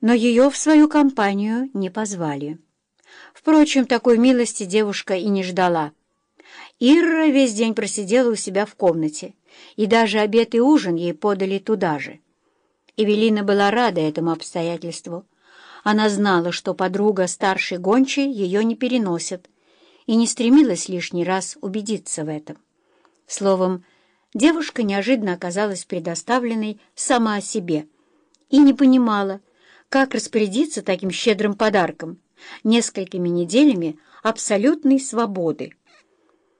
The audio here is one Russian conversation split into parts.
но ее в свою компанию не позвали. Впрочем, такой милости девушка и не ждала. Ирра весь день просидела у себя в комнате, и даже обед и ужин ей подали туда же. Эвелина была рада этому обстоятельству. Она знала, что подруга старшей гончей ее не переносит, и не стремилась лишний раз убедиться в этом. Словом, девушка неожиданно оказалась предоставленной сама себе и не понимала, как распорядиться таким щедрым подарком, несколькими неделями абсолютной свободы.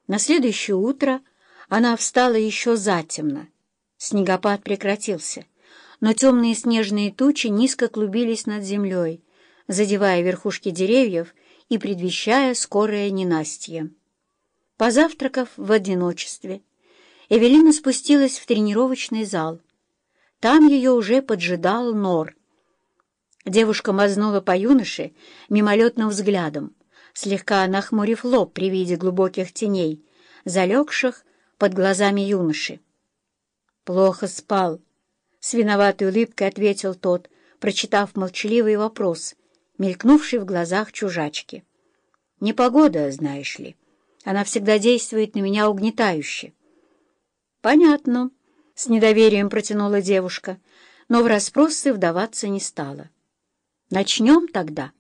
На следующее утро она встала еще затемно. Снегопад прекратился, но темные снежные тучи низко клубились над землей, задевая верхушки деревьев и предвещая скорое ненастье. Позавтракав в одиночестве, Эвелина спустилась в тренировочный зал. Там ее уже поджидал Нор. Девушка мазнула по юноше мимолетным взглядом, слегка нахмурив лоб при виде глубоких теней, залегших под глазами юноши. «Плохо спал», — с виноватой улыбкой ответил тот, прочитав молчаливый вопрос, мелькнувший в глазах чужачки. «Непогода, знаешь ли. Она всегда действует на меня угнетающе». «Понятно», — с недоверием протянула девушка, но в расспросы вдаваться не стала. «Начнем тогда».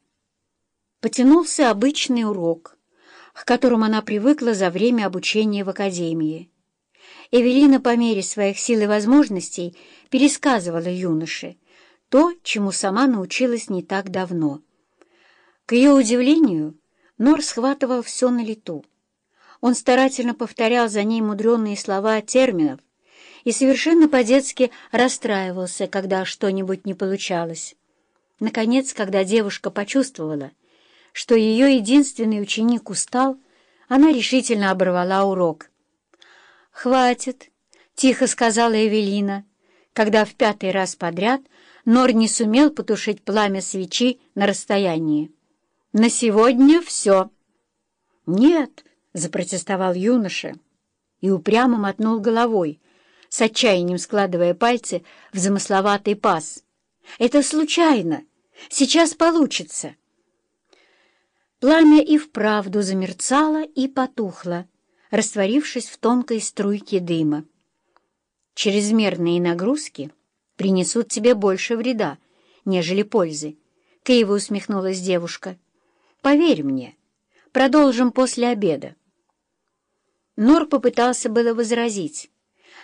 Потянулся обычный урок, к которому она привыкла за время обучения в академии. Эвелина по мере своих сил и возможностей пересказывала юноше то, чему сама научилась не так давно. К ее удивлению, Нор схватывал все на лету. Он старательно повторял за ней мудреные слова терминов и совершенно по-детски расстраивался, когда что-нибудь не получалось. Наконец, когда девушка почувствовала, что ее единственный ученик устал, она решительно оборвала урок. «Хватит», — тихо сказала Эвелина, когда в пятый раз подряд Нор не сумел потушить пламя свечи на расстоянии. «На сегодня все». «Нет», — запротестовал юноша и упрямо мотнул головой, с отчаянием складывая пальцы в замысловатый паз. «Это случайно. Сейчас получится». Пламя и вправду замерцало и потухло, растворившись в тонкой струйке дыма. «Чрезмерные нагрузки принесут тебе больше вреда, нежели пользы», — криво усмехнулась девушка. «Поверь мне, продолжим после обеда». Нор попытался было возразить,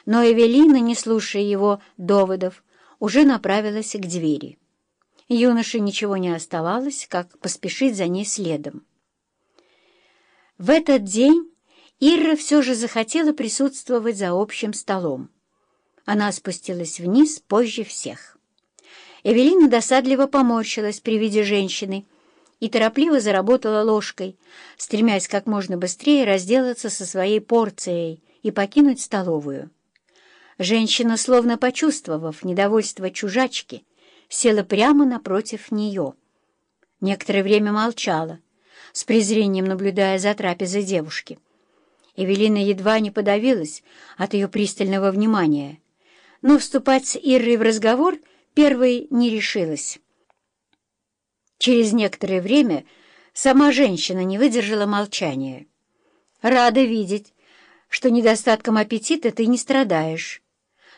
но Эвелина, не слушая его доводов, уже направилась к двери. Юноше ничего не оставалось, как поспешить за ней следом. В этот день Ирра все же захотела присутствовать за общим столом. Она спустилась вниз позже всех. Эвелина досадливо поморщилась при виде женщины — и торопливо заработала ложкой, стремясь как можно быстрее разделаться со своей порцией и покинуть столовую. Женщина, словно почувствовав недовольство чужачки, села прямо напротив нее. Некоторое время молчала, с презрением наблюдая за трапезой девушки. Эвелина едва не подавилась от ее пристального внимания, но вступать с Иррой в разговор первой не решилась. Через некоторое время сама женщина не выдержала молчания. «Рада видеть, что недостатком аппетита ты не страдаешь».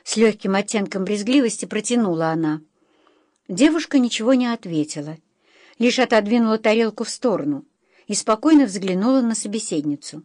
С легким оттенком брезгливости протянула она. Девушка ничего не ответила, лишь отодвинула тарелку в сторону и спокойно взглянула на собеседницу.